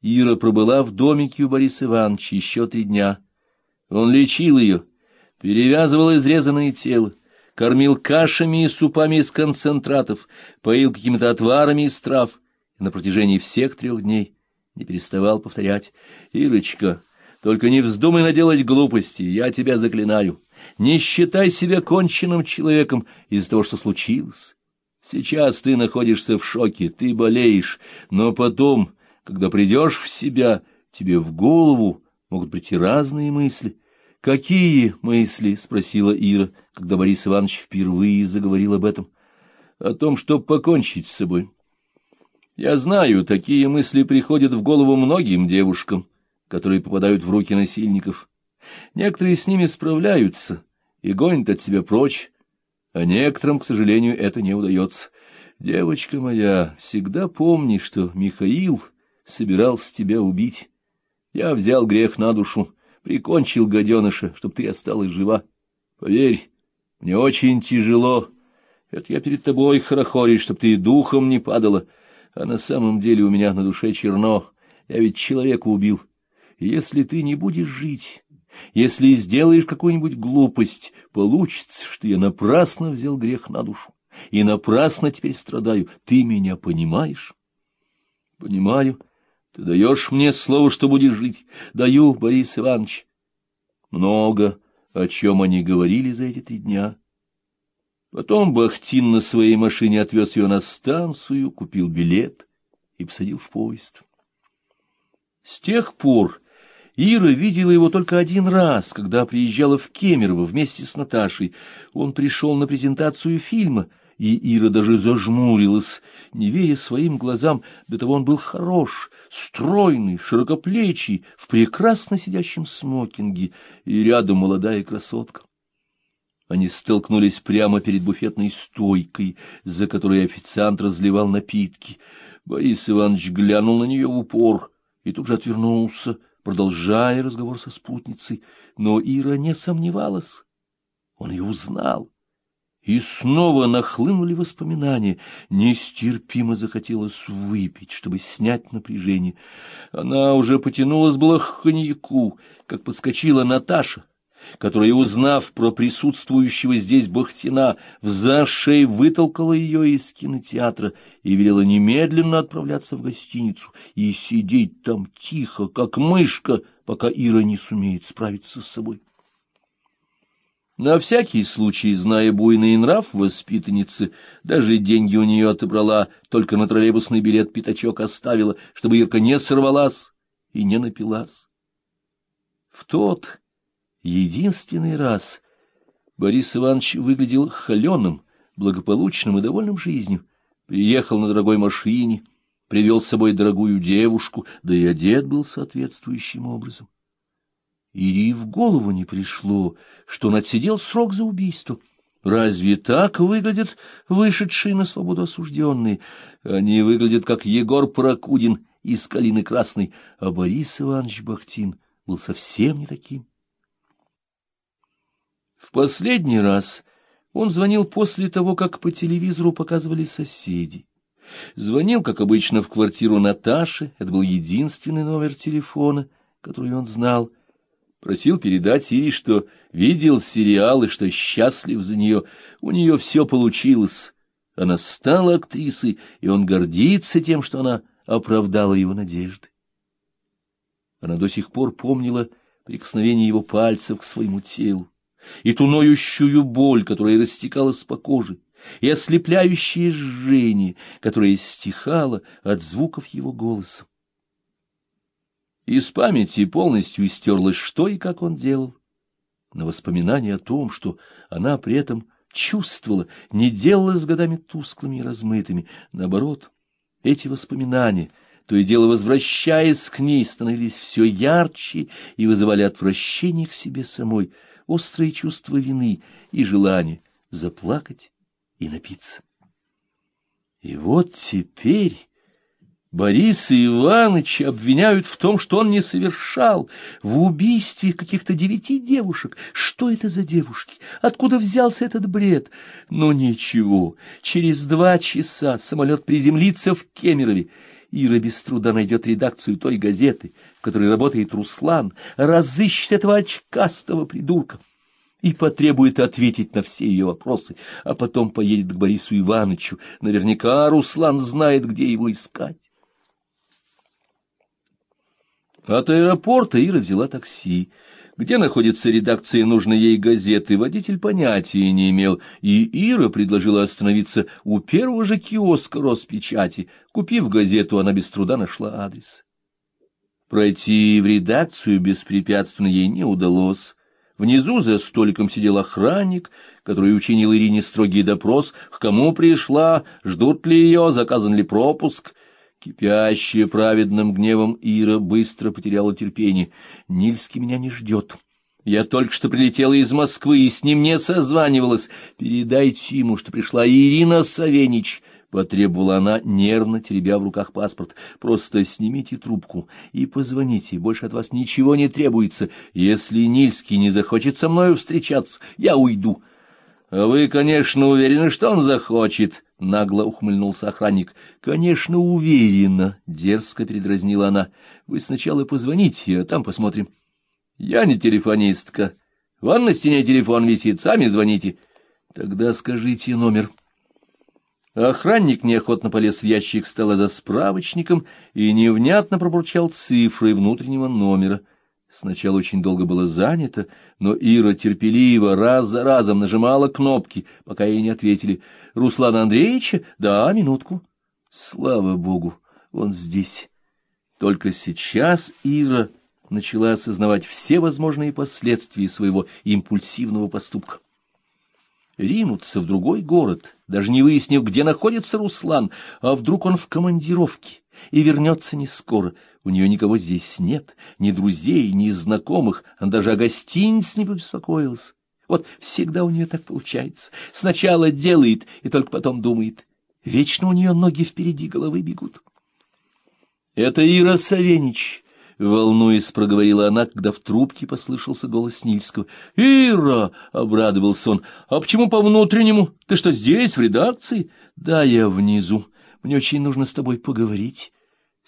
Ира пробыла в домике у Бориса Ивановича еще три дня. Он лечил ее, перевязывал изрезанное тело, кормил кашами и супами из концентратов, поил какими-то отварами из трав, и на протяжении всех трех дней не переставал повторять «Ирочка, только не вздумай наделать глупости, я тебя заклинаю. Не считай себя конченным человеком из-за того, что случилось. Сейчас ты находишься в шоке, ты болеешь, но потом, когда придешь в себя, тебе в голову могут прийти разные мысли. — Какие мысли? — спросила Ира, когда Борис Иванович впервые заговорил об этом. — О том, чтобы покончить с собой. Я знаю, такие мысли приходят в голову многим девушкам, которые попадают в руки насильников. Некоторые с ними справляются и гонят от себя прочь, а некоторым, к сожалению, это не удается. Девочка моя, всегда помни, что Михаил собирался тебя убить. Я взял грех на душу, прикончил гаденыша, чтоб ты осталась жива. Поверь, мне очень тяжело. Это я перед тобой хорохорюсь, чтоб ты духом не падала. А на самом деле у меня на душе черно. Я ведь человека убил. Если ты не будешь жить, если сделаешь какую-нибудь глупость, получится, что я напрасно взял грех на душу и напрасно теперь страдаю. Ты меня понимаешь? Понимаю. Ты даешь мне слово, что будешь жить. Даю, Борис Иванович. Много, о чем они говорили за эти три дня. Потом Бахтин на своей машине отвез ее на станцию, купил билет и посадил в поезд. С тех пор Ира видела его только один раз, когда приезжала в Кемерово вместе с Наташей. Он пришел на презентацию фильма, и Ира даже зажмурилась, не веря своим глазам, до того он был хорош, стройный, широкоплечий, в прекрасно сидящем смокинге, и рядом молодая красотка. Они столкнулись прямо перед буфетной стойкой, за которой официант разливал напитки. Борис Иванович глянул на нее в упор и тут же отвернулся, продолжая разговор со спутницей, но Ира не сомневалась. Он ее узнал. И снова нахлынули воспоминания. Нестерпимо захотелось выпить, чтобы снять напряжение. Она уже потянулась была к коньяку, как подскочила Наташа, которая, узнав про присутствующего здесь Бахтина, в зашей вытолкала ее из кинотеатра и велела немедленно отправляться в гостиницу и сидеть там тихо, как мышка, пока Ира не сумеет справиться с собой. На всякий случай, зная буйный нрав воспитанницы, даже деньги у нее отобрала, только на троллейбусный билет пятачок оставила, чтобы Ирка не сорвалась и не напилась. В тот единственный раз Борис Иванович выглядел холеным, благополучным и довольным жизнью. Приехал на дорогой машине, привел с собой дорогую девушку, да и одет был соответствующим образом. Ири в голову не пришло, что он отсидел срок за убийство. Разве так выглядят вышедшие на свободу осужденные? Они выглядят, как Егор Прокудин из «Калины Красной», а Борис Иванович Бахтин был совсем не таким. В последний раз он звонил после того, как по телевизору показывали соседи. Звонил, как обычно, в квартиру Наташи, это был единственный номер телефона, который он знал. Просил передать ей, что видел сериал и что счастлив за нее. У нее все получилось. Она стала актрисой, и он гордится тем, что она оправдала его надежды. Она до сих пор помнила прикосновение его пальцев к своему телу и ту ноющую боль, которая растекалась по коже, и ослепляющее жжение, которое стихало от звуков его голоса. Из памяти полностью стерлось, что и как он делал. Но воспоминание о том, что она при этом чувствовала, не делалось годами тусклыми и размытыми. Наоборот, эти воспоминания, то и дело возвращаясь к ней, становились все ярче и вызывали отвращение к себе самой — острые чувства вины и желание заплакать и напиться. И вот теперь Бориса Ивановича обвиняют в том, что он не совершал, в убийстве каких-то девяти девушек. Что это за девушки? Откуда взялся этот бред? Но ничего, через два часа самолет приземлится в Кемерове, Ира без труда найдет редакцию той газеты, в которой работает Руслан, разыщет этого очкастого придурка и потребует ответить на все ее вопросы, а потом поедет к Борису Ивановичу. Наверняка Руслан знает, где его искать. От аэропорта Ира взяла такси. Где находится редакция нужной ей газеты, водитель понятия не имел, и Ира предложила остановиться у первого же киоска Роспечати. Купив газету, она без труда нашла адрес. Пройти в редакцию беспрепятственно ей не удалось. Внизу за столиком сидел охранник, который учинил Ирине строгий допрос, к кому пришла, ждут ли ее, заказан ли пропуск. Кипящая праведным гневом Ира быстро потеряла терпение. Нильский меня не ждет. Я только что прилетела из Москвы и с ним не созванивалась. Передайте ему, что пришла Ирина Савенич. Потребовала она, нервно теребя в руках паспорт. Просто снимите трубку и позвоните. Больше от вас ничего не требуется. Если Нильский не захочет со мною встречаться, я уйду. — вы, конечно, уверены, что он захочет? — нагло ухмыльнулся охранник. — Конечно, уверена, — дерзко передразнила она. — Вы сначала позвоните, а там посмотрим. — Я не телефонистка. Вон на стене телефон висит, сами звоните. — Тогда скажите номер. Охранник неохотно полез в ящик стола за справочником и невнятно пробурчал цифры внутреннего номера. Сначала очень долго было занято, но Ира терпеливо раз за разом нажимала кнопки, пока ей не ответили. «Руслана Андреевича? Да, минутку». Слава богу, он здесь. Только сейчас Ира начала осознавать все возможные последствия своего импульсивного поступка. Ринуться в другой город, даже не выяснив, где находится Руслан, а вдруг он в командировке и вернется не скоро. У нее никого здесь нет, ни друзей, ни знакомых, она даже о гостинице не побеспокоилась. Вот всегда у нее так получается. Сначала делает и только потом думает. Вечно у нее ноги впереди головы бегут. Это Ира Савенич, — волнуясь, проговорила она, когда в трубке послышался голос Нильского. — Ира! — обрадовался он. — А почему по внутреннему? Ты что, здесь, в редакции? — Да, я внизу. Мне очень нужно с тобой поговорить. —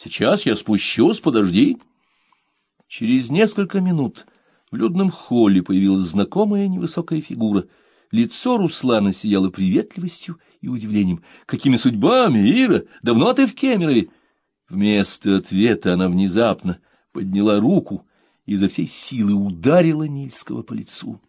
Сейчас я спущусь, подожди. Через несколько минут в людном холле появилась знакомая невысокая фигура. Лицо Руслана сияло приветливостью и удивлением. — Какими судьбами, Ира? Давно ты в Кемерове? Вместо ответа она внезапно подняла руку и изо всей силы ударила Нильского по лицу.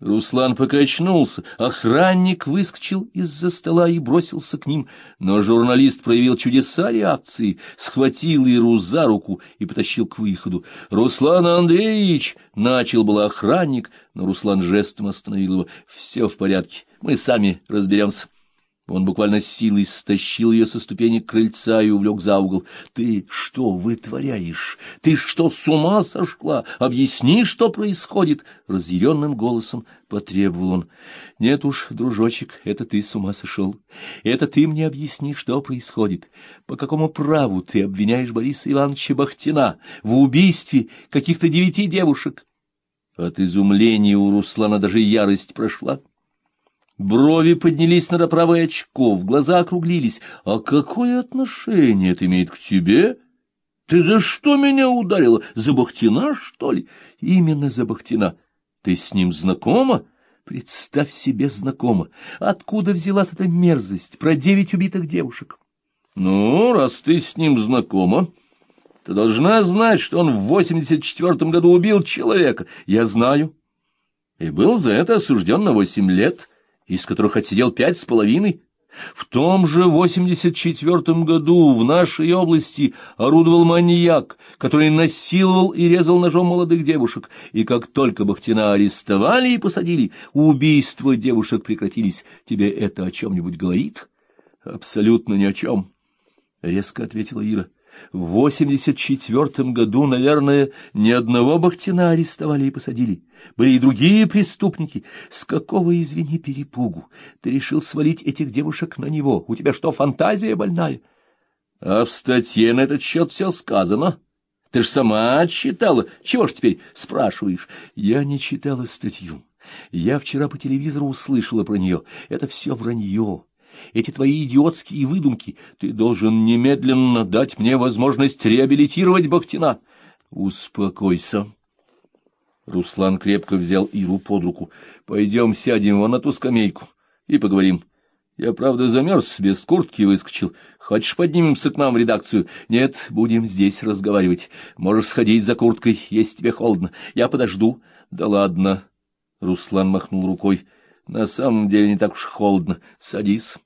Руслан покачнулся, охранник выскочил из-за стола и бросился к ним, но журналист проявил чудеса реакции, схватил Иру за руку и потащил к выходу. «Руслан Андреевич!» — начал был охранник, но Руслан жестом остановил его. «Все в порядке, мы сами разберемся». Он буквально силой стащил ее со ступени крыльца и увлек за угол. — Ты что вытворяешь? Ты что, с ума сошла? Объясни, что происходит! — разъяренным голосом потребовал он. — Нет уж, дружочек, это ты с ума сошел. Это ты мне объясни, что происходит. По какому праву ты обвиняешь Бориса Ивановича Бахтина в убийстве каких-то девяти девушек? От изумления у Руслана даже ярость прошла. Брови поднялись над оправой очков, глаза округлились. «А какое отношение это имеет к тебе? Ты за что меня ударила? За Бахтина, что ли?» «Именно за Бахтина. Ты с ним знакома?» «Представь себе знакома. Откуда взялась эта мерзость про девять убитых девушек?» «Ну, раз ты с ним знакома...» Ты должна знать, что он в восемьдесят четвертом году убил человека. Я знаю. И был за это осужден на восемь лет из которых отсидел пять с половиной. В том же 84 году в нашей области орудовал маньяк, который насиловал и резал ножом молодых девушек, и как только Бахтина арестовали и посадили, убийства девушек прекратились. Тебе это о чем-нибудь говорит? — Абсолютно ни о чем, — резко ответила Ира. В восемьдесят четвертом году, наверное, ни одного Бахтина арестовали и посадили. Были и другие преступники. С какого, извини, перепугу? Ты решил свалить этих девушек на него? У тебя что, фантазия больная? А в статье на этот счет все сказано. Ты ж сама читала. Чего ж теперь спрашиваешь? Я не читала статью. Я вчера по телевизору услышала про нее. Это все вранье. Эти твои идиотские выдумки. Ты должен немедленно дать мне возможность реабилитировать Бахтина. Успокойся. Руслан крепко взял Иру под руку. Пойдем сядем вон на ту скамейку и поговорим. Я, правда, замерз, без куртки выскочил. Хочешь, поднимемся к нам в редакцию? Нет, будем здесь разговаривать. Можешь сходить за курткой, если тебе холодно. Я подожду. Да ладно. Руслан махнул рукой. На самом деле не так уж холодно. Садись.